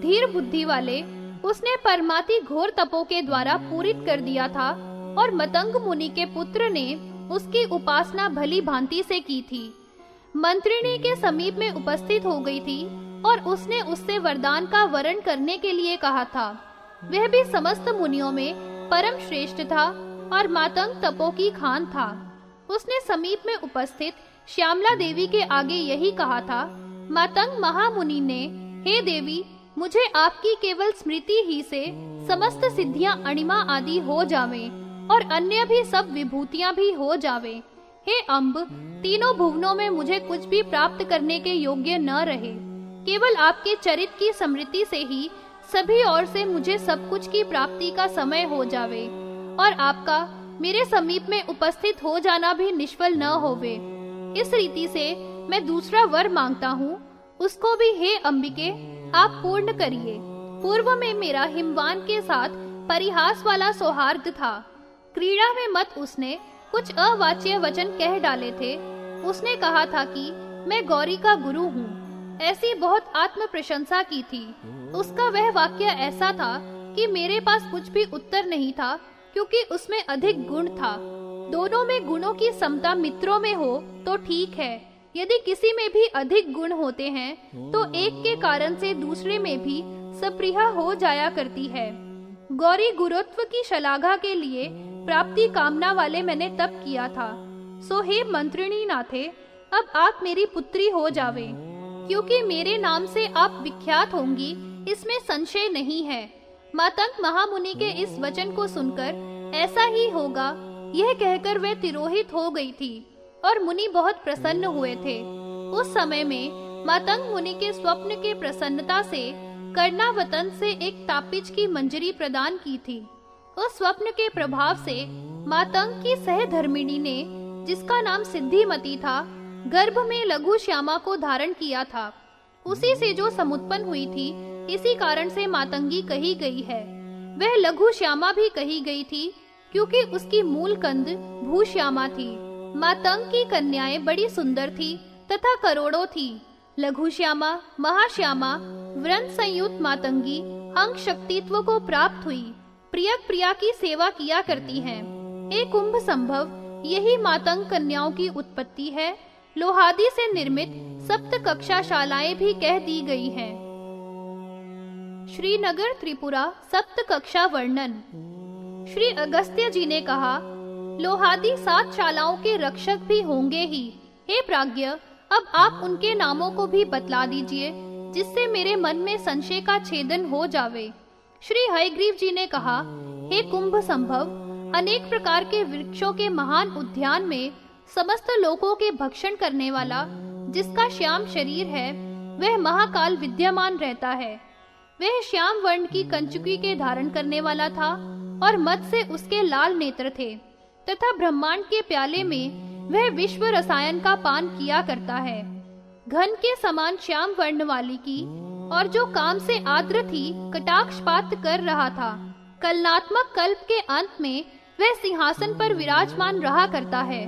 धीर बुद्धि वाले, उसने परमाति घोर तपो के द्वारा पूरित कर दिया था, और मतंग मुनि के पुत्र ने उसकी उपासना भली भांति से की थी। मंत्रिणी के समीप में उपस्थित हो गई थी, और उसने उससे वरदान का वरण करने के लिए कहा था। वह भी समस्त मुनियों में परम श्रेष्ठ था और मातंग तपो की खान था। उसने समीप में उपस्थित श्यामला देवी के आगे यही कहा था, मातंग महामुनि ने, हे देवी मुझे आपकी केवल स्मृति ही से समस्त सिद्धियाँ, अणिमा आदि हो जावे और अन्य भी सब विभूतियाँ भी हो जावे। हे अम्ब तीनों भुवनों में मुझे कुछ भी प्राप्त करने के योग्य न रहे। केवल आपके चरित की स्मृति से ही सभी ओर से मुझे सब कुछ की प्राप्ति का समय हो जावे और आपका मेरे समीप में उपस्थित हो जाना भी निष्फल न होवे। इस रीति से मैं दूसरा वर माँगता हूँ। उसको भी हे अंबिके आप पूर्ण करिए। पूर्व में मेरा हिमवान के साथ परिहास वाला सौहार्द था। क्रीड़ा में मत उसने कुछ अवाच्य वचन कह डाले थे। उसने कहा था कि मैं गौरी का गुरु हूँ। ऐसी बहुत आत्म प्रशंसा की थी। उसका वह वाक्य ऐसा था कि मेरे पास कुछ भी उत्तर नहीं था, क्योंकि उसमें अधिक गुण था। दोनों में गुणों की समता मित्रों में हो तो ठीक है। यदि किसी में भी अधिक गुण होते हैं तो एक के कारण से दूसरे में भी सप्रिया हो जाया करती है। गौरी गुरुत्व की शलाघा के लिए प्राप्ति कामना वाले मैंने तप किया था। सो हे मंत्रिणी नाथे अब आप मेरी पुत्री हो जावे क्योंकि मेरे नाम से आप विख्यात होंगी इसमें संशय नहीं है। मातंग महामुनि के इस वचन को सुनकर ऐसा ही होगा यह कहकर वह तिरोहित हो गई थी। और मुनि बहुत प्रसन्न हुए थे। उस समय में मातंग मुनि के स्वप्न के प्रसन्नता से कर्णावतन से एक तापिज की मंजरी प्रदान की थी। उस स्वप्न के प्रभाव से मातंग की सहधर्मिणी ने, जिसका नाम सिद्धिमती था, गर्भ में लघु श्यामा को धारण किया था। उसी से जो समुत्पन्न हुई थी, इसी कारण से मातंगी कही गई है। वह लघु श्यामा भी कही गई थी, क्योंकि उसकी मूल कंद भूश्यामा थी। मातंग की कन्याएँ बड़ी सुंदर थी तथा करोड़ों थी लघु श्यामा महाश्यामा व्रन संयुक्त मातंगी अंग शक्तित्व को प्राप्त हुई प्रियक प्रिया की सेवा किया करती हैं। एक कुंभ संभव, यही मातंग कन्याओं की उत्पत्ति है लोहादी से निर्मित सप्त कक्षा शालाएँ भी कह दी गई हैं। श्रीनगर त्रिपुरा सप्त कक्षा वर्णन श्री अगस्त्य जी ने कहा लोहादी सात शालाओं के रक्षक भी होंगे ही। हे प्राज्ञ, अब आप उनके नामों को भी बतला दीजिए, जिससे मेरे मन में संशय का छेदन हो जावे। श्री हयग्रीव जी ने कहा, हे कुंभ संभव, अनेक प्रकार के वृक्षों के महान उद्यान में समस्त लोगों के भक्षण करने वाला, जिसका श्याम शरीर है, वह महाकाल विद्यमान रहता है। वह श्याम वर्ण की कंचुकी के धारण करने वाला था और मत से उसके लाल नेत्र थे। तथा ब्रह्मांड के प्याले में वह विश्व रसायन का पान किया करता है। घन के समान श्याम वर्ण वाली की और जो काम से आद्र थी, कटाक्षपात कर रहा था। कलनात्मक कल्प के अंत में वह सिंहासन पर विराजमान रहा करता है।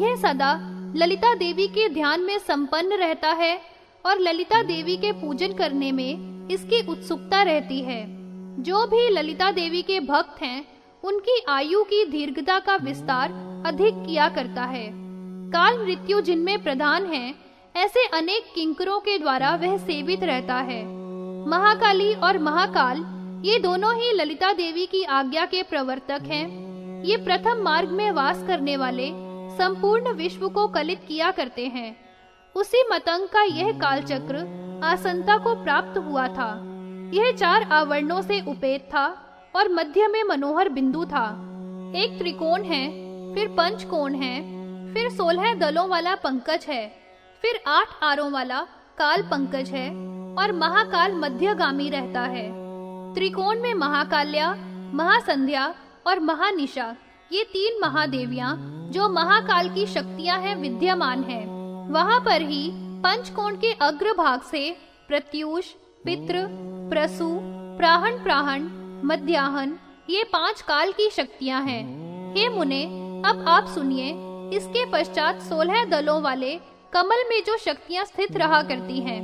यह सदा ललिता देवी के ध्यान में संपन्न रहता है और ललिता देवी के पूजन करने में इसकी उत्सुकता रहती है। जो भी ललिता देवी के भक्त हैं उनकी आयु की दीर्घता का विस्तार अधिक किया करता है। काल मृत्यु जिनमें प्रधान है, ऐसे अनेक किंकरों के द्वारा वह सेवित रहता है। महाकाली और महाकाल, ये दोनों ही ललिता देवी की आज्ञा के प्रवर्तक हैं। ये प्रथम मार्ग में वास करने वाले संपूर्ण विश्व को कलित किया करते हैं। उसी मतंग का यह कालचक्र आसंता को प्राप्त हुआ था। यह चार आवरणों से उपेत था। और मध्य में मनोहर बिंदु था एक त्रिकोण है, फिर पंच कोण है, फिर सोलह दलों वाला पंकज है, फिर आठ आरों वाला काल पंकज है और महाकाल मध्यगामी रहता है त्रिकोण में महाकाल्या, महासंध्या और महानिशा, ये तीन महादेवियाँ जो महाकाल की शक्तियाँ हैं, विद्यमान हैं। वहाँ पर ही पंचकोण के अग्र भाग से प्रत्युष पित्र प्रसु प्राहण प्राहण मध्याहन, ये पाँच काल की शक्तियाँ हैं। हे मुने, अब आप सुनिए, इसके पश्चात सोलह दलों वाले कमल में जो शक्तियाँ स्थित रहा करती हैं,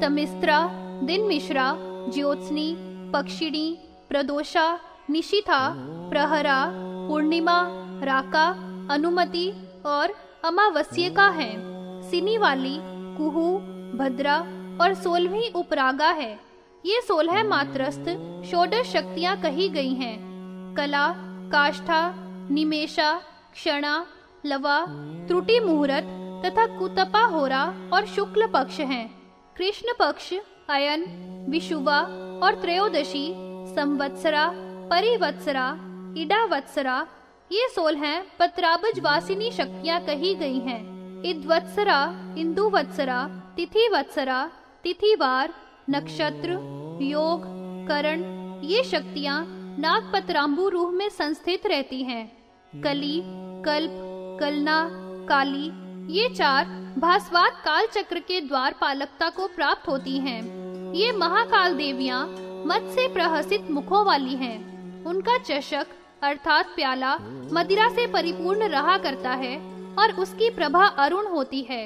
तमिस्त्रा, दिन मिश्रा, ज्योत्सनी, पक्षिणी, प्रदोषा, निशिथा, प्रहरा, पूर्णिमा, राका, अनुमति और अमावस्या है। सिनी वाली, कुहू, भद्रा और सोलहवीं उपरागा है। ये सोलह मात्रस्थ षोडश शक्तियाँ कही गई हैं। कला, काष्ठा निमेशा क्षणा, लवा, त्रुटि मुहूर्त तथा कुतपा होरा और शुक्ल पक्ष हैं। कृष्ण पक्ष, अयन विशुवा और त्रयोदशी, संवत्सरा, परिवत्सरा, इडावत्सरा, ये सोलह पत्राबज वासिनी शक्तियाँ कही गई हैं। इद्वत्सरा, इंदुवत्सरा, तिथिवत्सरा, तिथिवार नक्षत्र, योग, करण, ये शक्तियाँ नागपत्राम्बु रूह में संस्थित रहती हैं कली, कल्प, कलना, काली, ये चार भास्वात काल चक्र के द्वार पालकता को प्राप्त होती हैं। ये महाकाल देवियाँ मत से प्रहसित मुखों वाली हैं। उनका चषक, अर्थात प्याला, मदिरा से परिपूर्ण रहा करता है और उसकी प्रभा अरुण होती है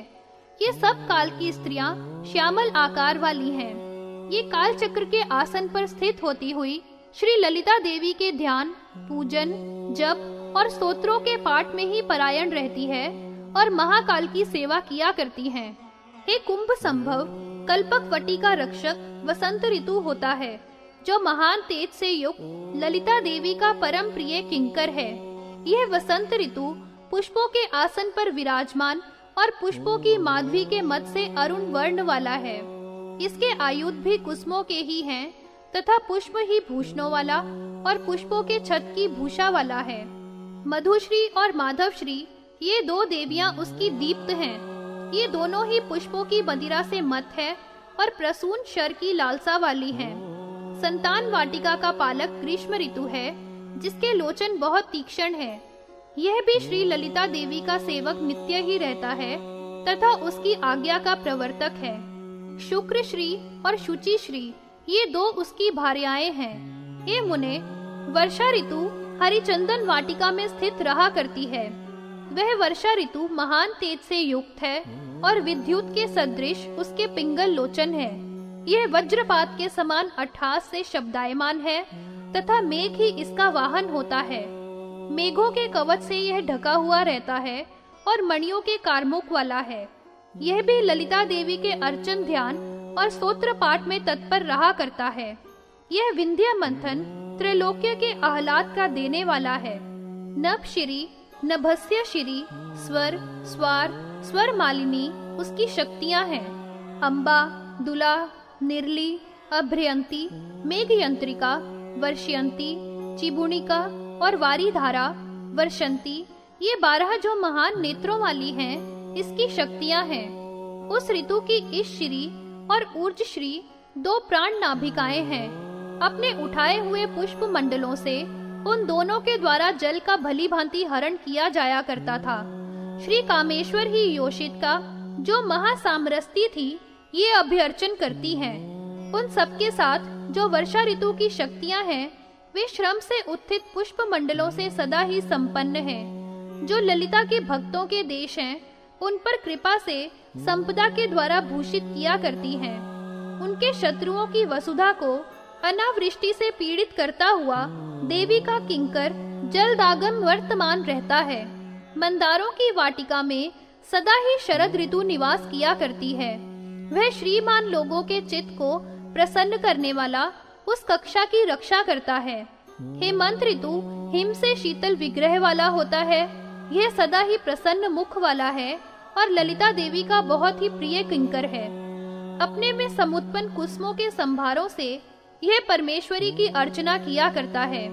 ये सब काल की स्त्रियाँ श्यामल आकार वाली हैं। ये काल चक्र के आसन पर स्थित होती हुई श्री ललिता देवी के ध्यान, पूजन, जप और स्तोत्रों के पाठ में ही परायण रहती है और महाकाल की सेवा किया करती हैं। हे कुंभ संभव, कल्पक वटी का रक्षक वसंत ऋतु होता है, जो महान तेज से युक्त ललिता देवी का परम प्रिय किंकर है यह वसंत ऋतु पुष्पों के आसन पर विराजमान और पुष्पों की माधवी के मत से अरुण वर्ण वाला है इसके आयुध भी कुसुमों के ही हैं, तथा पुष्प ही भूषणों वाला और पुष्पों के छत की भूषा वाला है। मधुश्री और माधवश्री, ये दो देवियाँ उसकी दीप्त हैं। ये दोनों ही पुष्पों की बंदिरा से मत है और प्रसून शर की लालसा वाली हैं। संतान वाटिका का पालक ग्रीष्म ऋतु है, जिसके लोचन बहुत तीक्ष्ण है। यह भी श्री ललिता देवी का सेवक नित्य ही रहता है, तथा उसकी आज्ञा का प्रवर्तक है। शुक्र श्री और शुचि श्री, ये दो उसकी भार्याएँ हैं। हे मुने, वर्षा ऋतु हरिचंदन वाटिका में स्थित रहा करती है। वह वर्षा ऋतु महान तेज से युक्त है और विद्युत के सदृश उसके पिंगल लोचन है। यह वज्रपात के समान अठास से शब्दायमान है तथा मेघ ही इसका वाहन होता है। मेघों के कवच से यह ढका हुआ रहता है और मणियों के कारमुक वाला है। यह भी ललिता देवी के अर्चन ध्यान और स्तोत्र पाठ में तत्पर रहा करता है। यह विंध्य मंथन त्रिलोक्य के आह्लाद का देने वाला है। नभ श्री नभस्य श्री स्वर स्वार, स्वर मालिनी उसकी शक्तियाँ हैं। अम्बा दुला, निर्ली, अभ्रयंती, मेघयंत्रिका, वर्षयंती, चिबुणिका और वारी धारा वर्षंती, ये बारह जो महान नेत्रों वाली हैं इसकी शक्तियाँ हैं। उस ऋतु की इस श्री और ऊर्ज श्री दो प्राण नाभिकाएँ हैं। अपने उठाए हुए पुष्प मंडलों से उन दोनों के द्वारा जल का भली भांति हरण किया जाया करता था। श्री कामेश्वर ही योषित का जो महासामरस्ती थी, ये अभ्यर्चन करती हैं। उन सबके साथ जो वर्षा ऋतु की शक्तियाँ हैं, वे श्रम से उत्थित पुष्प मंडलों से सदा ही संपन्न हैं। जो ललिता के भक्तों के देश हैं उन पर कृपा से संपदा के द्वारा भूषित किया करती हैं। उनके शत्रुओं की वसुधा को अनावृष्टि से पीड़ित करता हुआ देवी का किंकर जलदागम वर्तमान रहता है। मंदारों की वाटिका में सदा ही शरद ऋतु निवास किया करती है। वह श्रीमान लोगों के चित्त को प्रसन्न करने वाला उस कक्षा की रक्षा करता है। हेमंत ऋतु, हिम से शीतल विग्रह वाला होता है। यह सदा ही प्रसन्न मुख वाला है। और ललिता देवी का बहुत ही प्रिय किंकर है। अपने में समुत्पन्न कुसुमों के संभारों से यह परमेश्वरी की अर्चना किया करता है।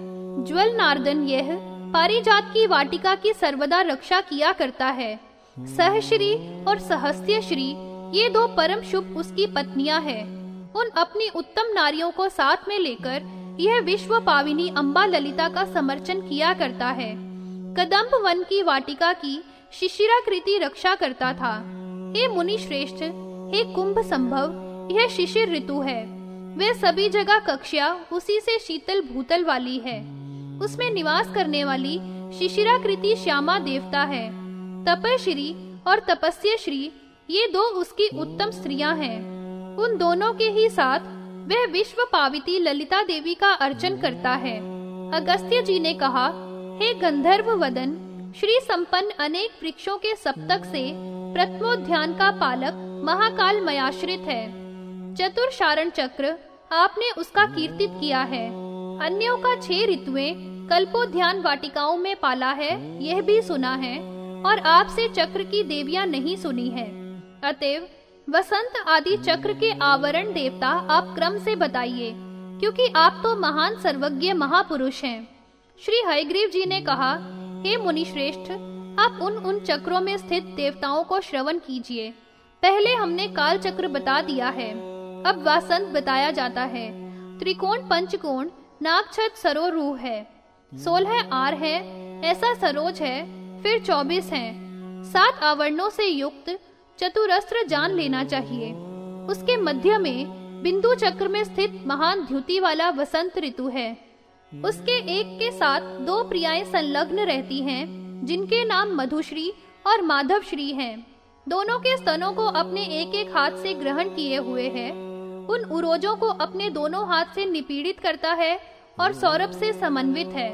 ज्वल नारदन यह पारिजात की वाटिका की सर्वदा रक्षा किया करता है। सहश्री और सहस्य श्री, ये दो परम शुभ उसकी पत्नियाँ हैं। उन अपनी उत्तम नारियों को साथ में लेकर यह विश्व पाविनी अम्बा ललिता का समर्चन किया करता है। कदम्ब वन की वाटिका की शिशिराकृति रक्षा करता था। हे मुनि श्रेष्ठ, हे कुंभ संभव, यह शिशिर ऋतु है। वे सभी जगह कक्षा, उसी से शीतल भूतल वाली है। उसमें निवास करने वाली शिशिराकृति श्यामा देवता है। तपश्री और तपस्या श्री ये दो उसकी उत्तम स्त्रियाँ हैं। उन दोनों के ही साथ वह विश्व पाविती ललिता देवी का अर्चन करता है। अगस्त्य जी ने कहा, हे गंधर्व वदन श्री संपन्न अनेक वृक्षों के सप्तक से प्रथमोध्यान का पालक महाकाल मयाश्रित है। चतुर शारण चक्र आपने उसका कीर्तित किया है। अन्यों का छह ऋतुएँ कल्पोध्यान वाटिकाओं में पाला है, यह भी सुना है और आपसे चक्र की देवियाँ नहीं सुनी है। अतएव, वसंत आदि चक्र के आवरण देवता आप क्रम से बताइए, क्योंकि आप तो महान सर्वज्ञ महापुरुष हैं। श्री हयग्रीव जी ने कहा हे मुनि श्रेष्ठ आप उन उन चक्रों में स्थित देवताओं को श्रवण कीजिए। पहले हमने काल चक्र बता दिया है। अब वासंत बताया जाता है। त्रिकोण पंचकोण, नागछत सरोरूह है। सोलह आर है, ऐसा सरोज है, फिर चौबीस है। सात आवरणों से युक्त चतुरस्त्र जान लेना चाहिए। उसके मध्य में बिंदु चक्र में स्थित महान द्युति वाला वसंत ऋतु है। उसके एक के साथ दो प्रियाएँ संलग्न रहती हैं, जिनके नाम मधुश्री और माधवश्री हैं। दोनों के स्तनों को अपने एक एक हाथ से ग्रहण किए हुए है। उन उरोजों को अपने दोनों हाथ से निपीड़ित करता है और सौरभ से समन्वित है।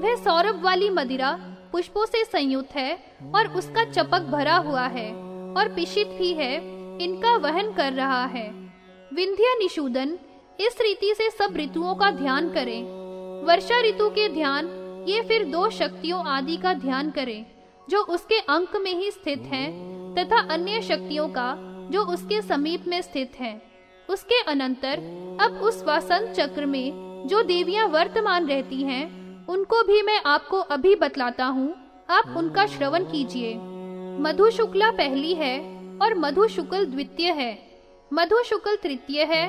वह सौरभ वाली मदिरा पुष्पों से संयुक्त है और उसका चपक भरा हुआ है और पिशित भी है, इनका वहन कर रहा है। विंध्य निषूदन, इस रीति से सब ऋतुओं का ध्यान करें। वर्षा ऋतु के ध्यान, ये फिर दो शक्तियों आदि का ध्यान करें, जो उसके अंक में ही स्थित हैं, तथा अन्य शक्तियों का, जो उसके समीप में स्थित है। उसके अनंतर, अब उस वसंत चक्र में, जो देवियाँ वर्तमान रहती हैं, उनको भी मैं आपको अभी बतलाता हूँ, आप उनका श्रवण कीजिए। मधु शुक्ला पहली है, और मधु शुक्ल द्वितीय है। मधु शुक्ल तृतीय है,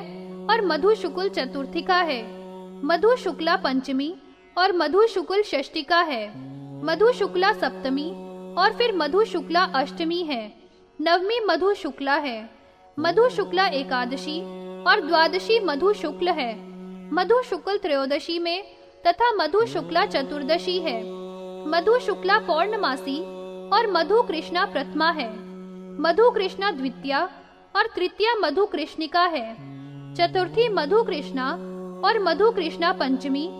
और मधु शुक्ल चतुर्थिका है। मधु शुक्ला पंचमी और मधु शुक्ल षष्टिका है। मधु शुक्ला सप्तमी और फिर मधु शुक्ला अष्टमी है। नवमी मधु शुक्ला है। मधु शुक्ला एकादशी और द्वादशी मधु शुक्ल है। मधु शुक्ल त्रयोदशी में तथा मधु शुक्ला चतुर्दशी है। मधु शुक्ला पौर्णमासी और मधु कृष्णा प्रथमा है। मधु कृष्णा द्वितीया और तृतीया मधु कृष्णिका है। चतुर्थी मधु कृष्णा और मधु कृष्णा पंचमी,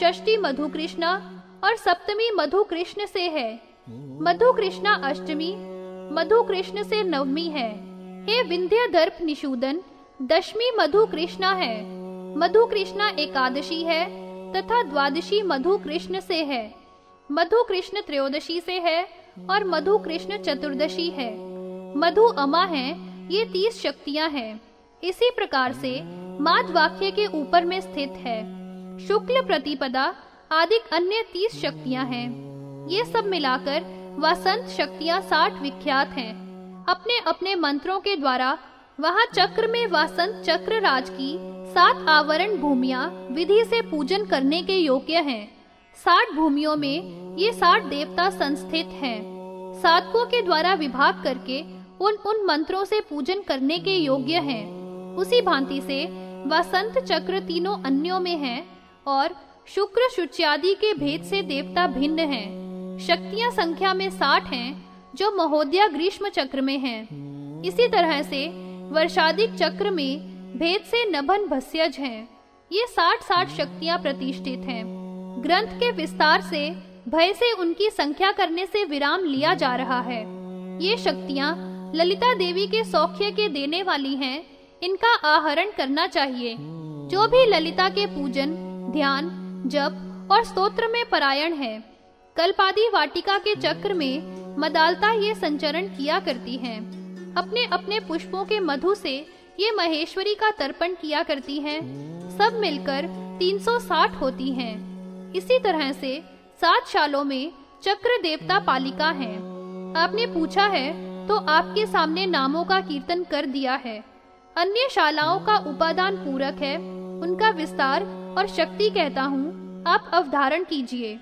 षष्ठी मधु कृष्णा और सप्तमी मधु कृष्ण से है। मधु कृष्णा अष्टमी मधु कृष्ण से नवमी है। हे विंध्य दर्प निषूदन, दशमी मधु कृष्णा है। मधु कृष्णा एकादशी है तथा द्वादशी मधु कृष्ण से है। मधु कृष्ण त्रयोदशी से है और मधु कृष्ण चतुर्दशी है। मधु अमा है, ये तीस शक्तियाँ हैं। इसी प्रकार से माध वाक्य के ऊपर में स्थित है। शुक्ल प्रतिपदा आदि अन्य तीस शक्तियाँ हैं। ये सब मिलाकर वसंत शक्तियाँ साठ विख्यात हैं। अपने अपने मंत्रों के द्वारा वहाँ चक्र में वसंत चक्र राज की सात आवरण भूमिया विधि से पूजन करने के योग्य हैं। साठ भूमियों में ये साठ देवता संस्थित हैं। साधकों के द्वारा विभाग करके उन उन मंत्रों से पूजन करने के योग्य हैं। उसी भांति से वसंत चक्र तीनों अन्यों में है और शुक्र शुच्यादि के भेद से देवता भिन्न हैं। शक्तियाँ संख्या में साठ हैं, जो महोदया ग्रीष्म चक्र में हैं। इसी तरह से वर्षादिक चक्र में भेद से नभन भस्यज हैं। ये साठ साठ शक्तियाँ प्रतिष्ठित हैं। ग्रंथ के विस्तार से भय से उनकी संख्या करने से विराम लिया जा रहा है। ये शक्तियाँ ललिता देवी के सौख्य के देने वाली हैं इनका आहरण करना चाहिए। जो भी ललिता के पूजन, ध्यान, जप और स्तोत्र में परायण है, कल्पादी वाटिका के चक्र में मदालता ये संचरण किया करती हैं। अपने अपने पुष्पों के मधु से ये महेश्वरी का तर्पण किया करती हैं। सब मिलकर 360 होती हैं। इसी तरह से सात शालों में चक्र देवता पालिका हैं। आपने पूछा है तो आपके सामने नामों का कीर्तन कर दिया है। अन्य शालाओं का उपादान पूरक है, उनका विस्तार और शक्ति कहता हूँ, आप अवधारण कीजिए।